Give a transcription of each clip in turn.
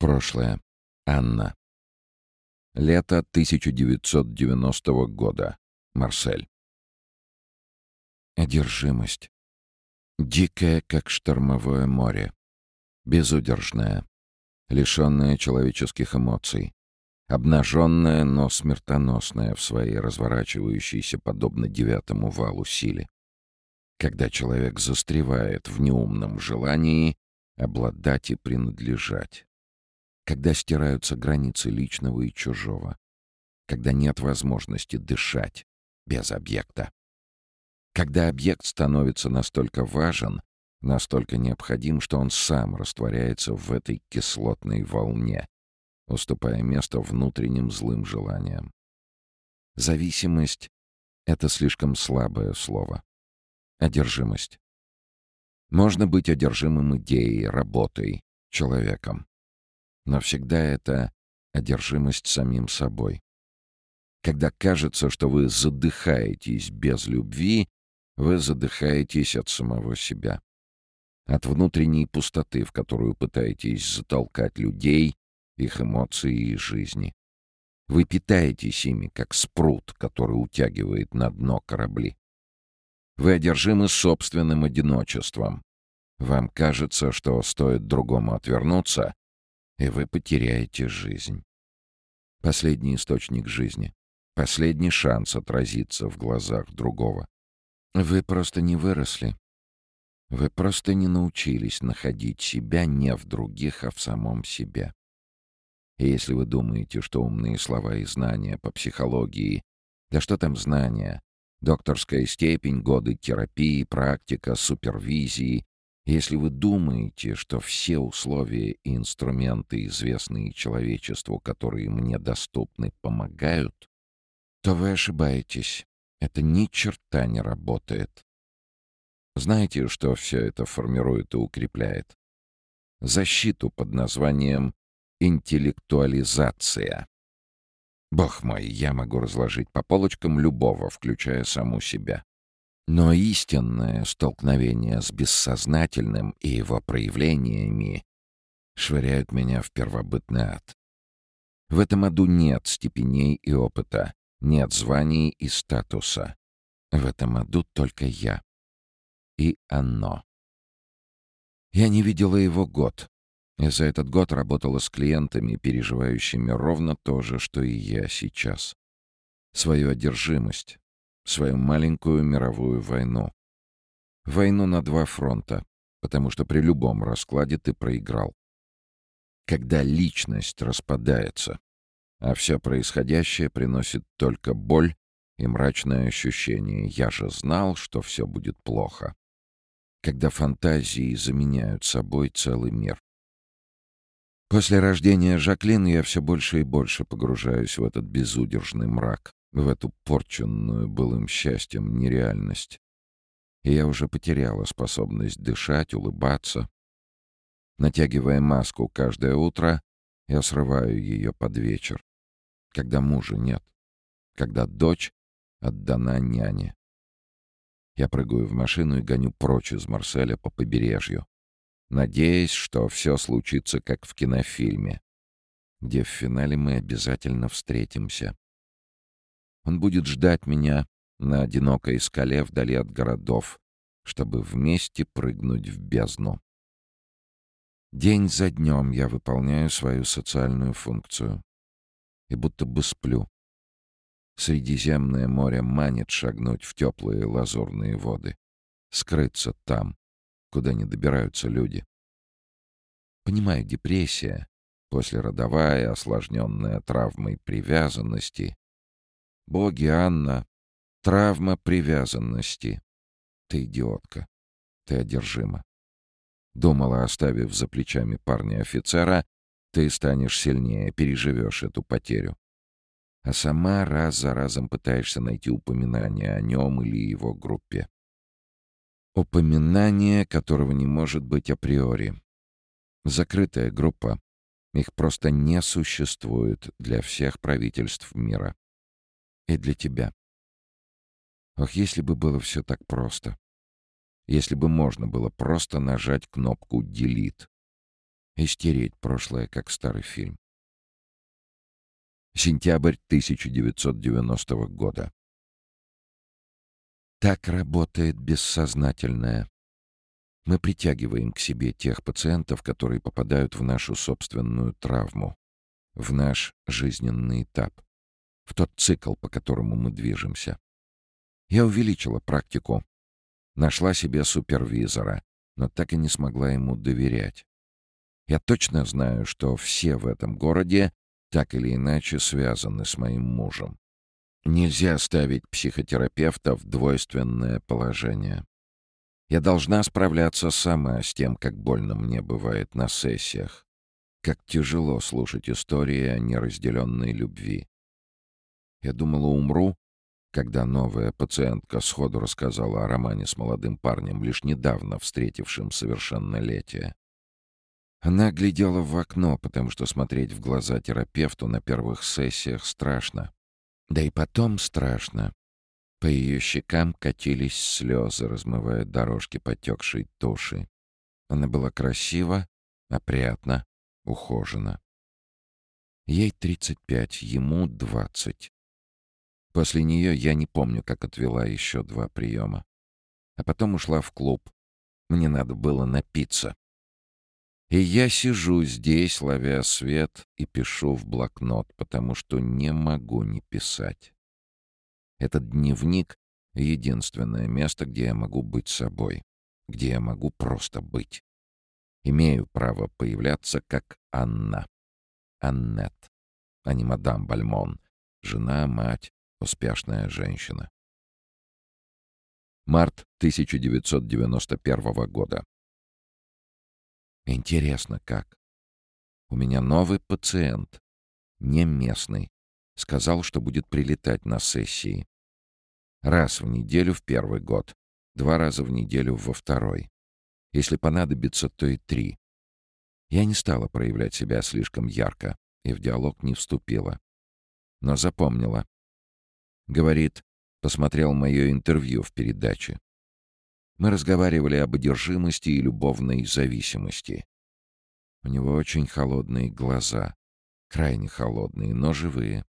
Прошлое. Анна. Лето 1990 года. Марсель. Одержимость. Дикая, как штормовое море. Безудержная. Лишенная человеческих эмоций. Обнаженная, но смертоносная в своей разворачивающейся подобно девятому валу силе. Когда человек застревает в неумном желании обладать и принадлежать когда стираются границы личного и чужого, когда нет возможности дышать без объекта. Когда объект становится настолько важен, настолько необходим, что он сам растворяется в этой кислотной волне, уступая место внутренним злым желаниям. Зависимость — это слишком слабое слово. Одержимость. Можно быть одержимым идеей, работой, человеком но всегда это одержимость самим собой. Когда кажется, что вы задыхаетесь без любви, вы задыхаетесь от самого себя. От внутренней пустоты, в которую пытаетесь затолкать людей, их эмоции и жизни. Вы питаетесь ими, как спрут, который утягивает на дно корабли. Вы одержимы собственным одиночеством. Вам кажется, что стоит другому отвернуться, и вы потеряете жизнь. Последний источник жизни. Последний шанс отразиться в глазах другого. Вы просто не выросли. Вы просто не научились находить себя не в других, а в самом себе. И если вы думаете, что умные слова и знания по психологии, да что там знания, докторская степень, годы терапии, практика, супервизии если вы думаете, что все условия и инструменты, известные человечеству, которые мне доступны, помогают, то вы ошибаетесь. Это ни черта не работает. Знаете, что все это формирует и укрепляет? Защиту под названием интеллектуализация. Бог мой, я могу разложить по полочкам любого, включая саму себя. Но истинное столкновение с бессознательным и его проявлениями швыряют меня в первобытный ад. В этом аду нет степеней и опыта, нет званий и статуса. В этом аду только я. И оно. Я не видела его год. И за этот год работала с клиентами, переживающими ровно то же, что и я сейчас. Свою одержимость, свою маленькую мировую войну. Войну на два фронта, потому что при любом раскладе ты проиграл. Когда личность распадается, а все происходящее приносит только боль и мрачное ощущение «я же знал, что все будет плохо». Когда фантазии заменяют собой целый мир. После рождения Жаклин я все больше и больше погружаюсь в этот безудержный мрак в эту порченную былым счастьем нереальность. И я уже потеряла способность дышать, улыбаться. Натягивая маску каждое утро, я срываю ее под вечер, когда мужа нет, когда дочь отдана няне. Я прыгаю в машину и гоню прочь из Марселя по побережью, надеясь, что все случится как в кинофильме, где в финале мы обязательно встретимся. Он будет ждать меня на одинокой скале вдали от городов, чтобы вместе прыгнуть в бездну. День за днем я выполняю свою социальную функцию. И будто бы сплю. Средиземное море манит шагнуть в теплые лазурные воды. Скрыться там, куда не добираются люди. Понимаю, депрессия, послеродовая, осложненная травмой привязанности, Боги, Анна, травма привязанности. Ты идиотка. Ты одержима. Думала, оставив за плечами парня-офицера, ты станешь сильнее, переживешь эту потерю. А сама раз за разом пытаешься найти упоминание о нем или его группе. Упоминание, которого не может быть априори. Закрытая группа. Их просто не существует для всех правительств мира и для тебя. Ох, если бы было все так просто. Если бы можно было просто нажать кнопку «Delete». и стереть прошлое, как старый фильм. Сентябрь 1990 года. Так работает бессознательное. Мы притягиваем к себе тех пациентов, которые попадают в нашу собственную травму, в наш жизненный этап, в тот цикл, по которому мы движемся. Я увеличила практику, нашла себе супервизора, но так и не смогла ему доверять. Я точно знаю, что все в этом городе так или иначе связаны с моим мужем. Нельзя ставить психотерапевта в двойственное положение. Я должна справляться сама с тем, как больно мне бывает на сессиях. Как тяжело слушать истории о неразделенной любви. Я думала, умру, когда новая пациентка сходу рассказала о романе с молодым парнем, лишь недавно встретившим совершеннолетие. Она глядела в окно, потому что смотреть в глаза терапевту на первых сессиях страшно. Да и потом страшно, по ее щекам катились слезы, размывая дорожки потекшей туши. Она была красива, опрятна, ухожена. Ей 35, ему 20. После нее я не помню, как отвела еще два приема. А потом ушла в клуб. Мне надо было напиться. И я сижу здесь, ловя свет, и пишу в блокнот, потому что не могу не писать. Этот дневник — единственное место, где я могу быть собой, где я могу просто быть. Имею право появляться как Анна. Аннет, а не мадам Бальмон, жена, мать, успешная женщина. Март 1991 года. Интересно, как? У меня новый пациент, не местный. Сказал, что будет прилетать на сессии. Раз в неделю в первый год, два раза в неделю во второй. Если понадобится, то и три. Я не стала проявлять себя слишком ярко и в диалог не вступила. Но запомнила. Говорит, посмотрел мое интервью в передаче. Мы разговаривали об одержимости и любовной зависимости. У него очень холодные глаза, крайне холодные, но живые.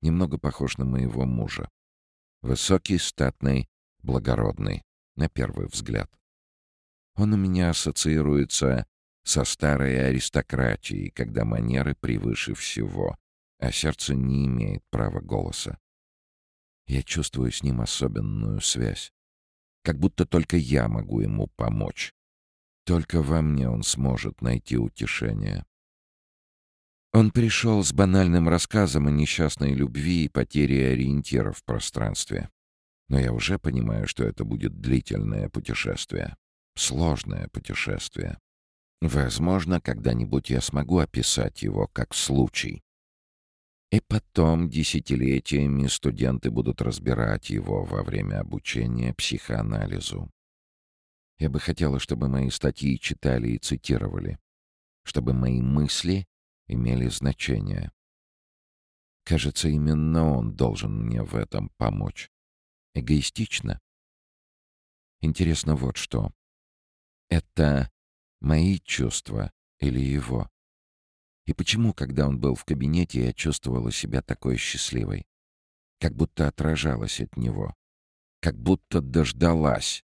Немного похож на моего мужа. Высокий, статный, благородный, на первый взгляд. Он у меня ассоциируется со старой аристократией, когда манеры превыше всего, а сердце не имеет права голоса. Я чувствую с ним особенную связь. Как будто только я могу ему помочь. Только во мне он сможет найти утешение. Он пришел с банальным рассказом о несчастной любви и потере ориентира в пространстве. Но я уже понимаю, что это будет длительное путешествие. Сложное путешествие. Возможно, когда-нибудь я смогу описать его как случай. И потом десятилетиями студенты будут разбирать его во время обучения психоанализу. Я бы хотела, чтобы мои статьи читали и цитировали, чтобы мои мысли имели значение. Кажется, именно он должен мне в этом помочь. Эгоистично? Интересно вот что. Это мои чувства или его? И почему, когда он был в кабинете, я чувствовала себя такой счастливой? Как будто отражалась от него. Как будто дождалась.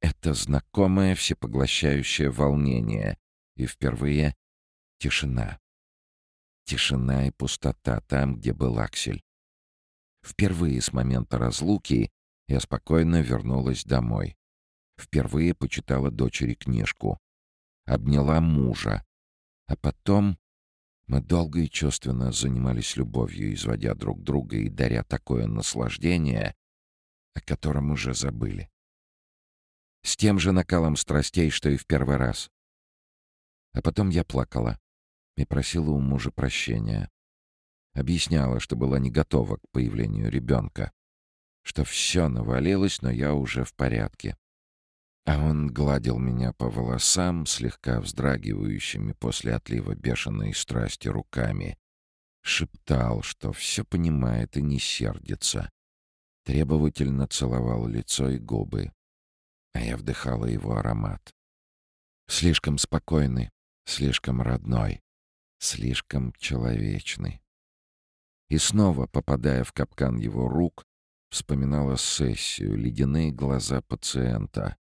Это знакомое всепоглощающее волнение. И впервые Тишина. Тишина и пустота там, где был Аксель. Впервые с момента разлуки я спокойно вернулась домой. Впервые почитала дочери книжку. Обняла мужа. А потом мы долго и чувственно занимались любовью, изводя друг друга и даря такое наслаждение, о котором уже забыли. С тем же накалом страстей, что и в первый раз. А потом я плакала и просила у мужа прощения. Объясняла, что была не готова к появлению ребенка, что все навалилось, но я уже в порядке. А он гладил меня по волосам, слегка вздрагивающими после отлива бешеной страсти руками, шептал, что все понимает и не сердится, требовательно целовал лицо и губы, а я вдыхала его аромат. Слишком спокойный, Слишком родной, слишком человечный. И снова, попадая в капкан его рук, вспоминала сессию, ледяные глаза пациента.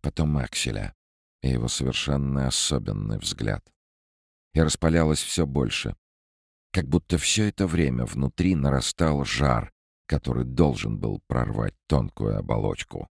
Потом Акселя и его совершенно особенный взгляд. И распалялось все больше. Как будто все это время внутри нарастал жар, который должен был прорвать тонкую оболочку.